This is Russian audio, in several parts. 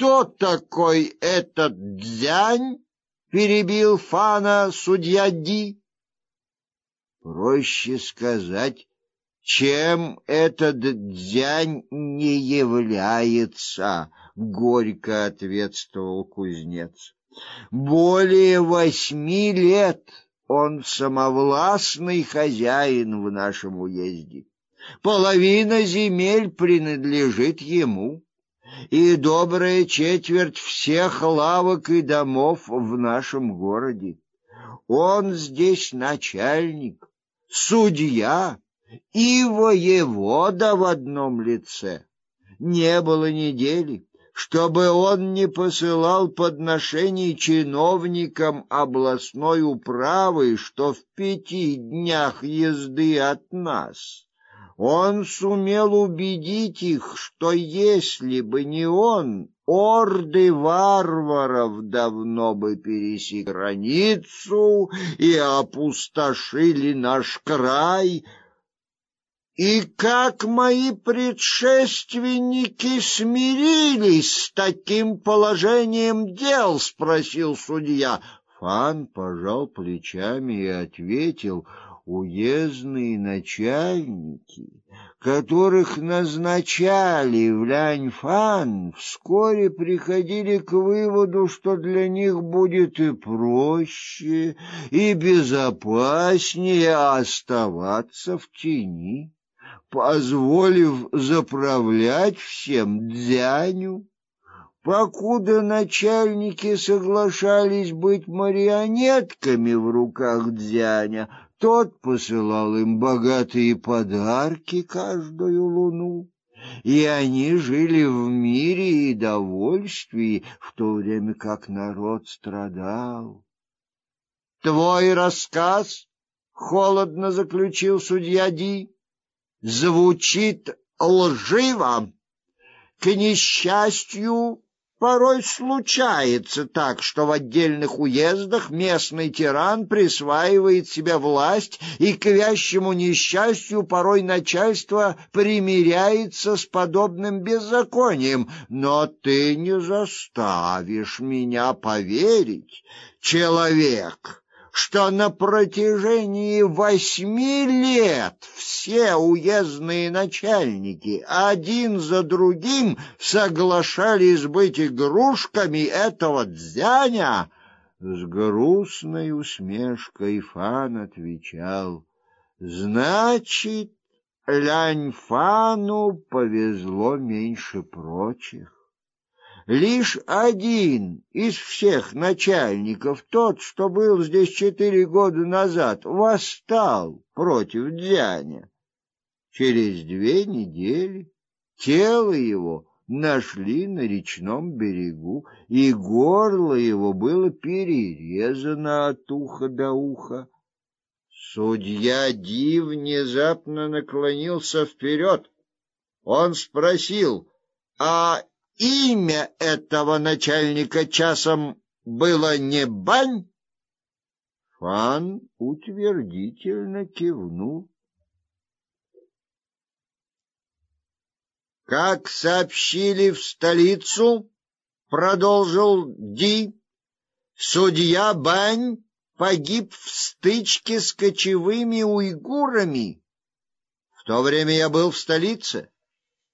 кто такой этот Дзянь? перебил Фана судья Ди. Проще сказать, чем этот Дзянь не является, горько ответствовал кузнец. Более восьми лет он самовластный хозяин в нашем уезде. Половина земель принадлежит ему и добрая четверть всех лавок и домов в нашем городе. Он здесь начальник, судья и воевода в одном лице. Не было недели, чтобы он не посылал подношений чиновникам областной управы, что в пяти днях езды от нас. Он сумел убедить их, что если бы не он, орды варваров давно бы пересекли границу и опустошили наш край. И как мои предшественники смирились с таким положением дел, спросил судья. Фан пожал плечами и ответил: уездные начальники, которых назначали в Ляньфан, вскоре приходили к выводу, что для них будет и проще, и безопаснее оставаться в тени, позволив заправлять всем дзяню. Покуда начальники соглашались быть марионетками в руках дзяня, тот посылал им богатые подарки каждую луну, и они жили в мире и довольстве, в то время как народ страдал. Твой рассказ, холодно заключил судья Ди, звучит лживо. К несчастью, Порой случается так, что в отдельных уездах местный тиран присваивает себе власть, и к вящему несчастью порой начальство примиряется с подобным беззаконием. Но ты не заставишь меня поверить, человек, что на протяжении восьми лет все уездные начальники один за другим соглашались быть игрушками этого дзяня, с грустной усмешкой Фан отвечал: "Значит, Ляньфану повезло меньше прочих. Лишь один из всех начальников, тот, что был здесь четыре года назад, восстал против Дзяня. Через две недели тело его нашли на речном берегу, и горло его было перерезано от уха до уха. Судья Ди внезапно наклонился вперед. Он спросил: "А имя этого начальника часом было не Бань? Фан утвердительно кивнул. Как сообщили в столицу, продолжил Ди, судья Бань погиб в стычке с кочевыми уйгурами. В то время я был в столице.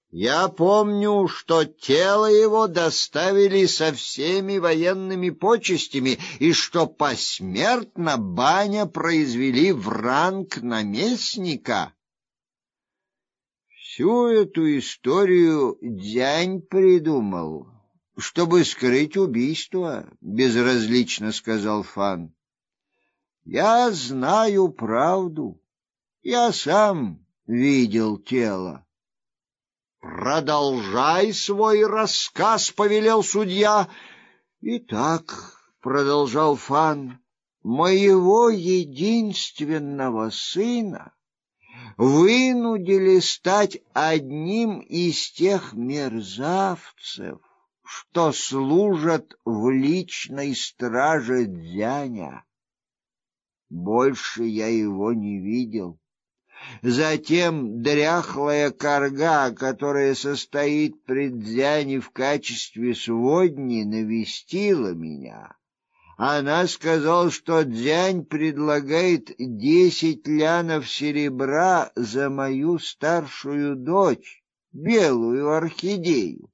Я помню, что тело его доставили со всеми военными почестями и что посмертно баня произвели в ранг наместника. Всю эту историю Дзянь придумал, чтобы скрыть убийство, безразлично сказал Фан. Я знаю правду. Я сам видел тело. Продолжай свой рассказ, повелел судья. Итак, продолжал Фан, моего единственного сына вынудили стать одним из тех мерзавцев, что служат в личной страже Дзяня. Больше я его не видел. Затем дряхлая корга, которая состоит пред Дзяни в качестве сводни, навестила меня. Она сказала, что Дзянь предлагает десять лянов серебра за мою старшую дочь, белую орхидею.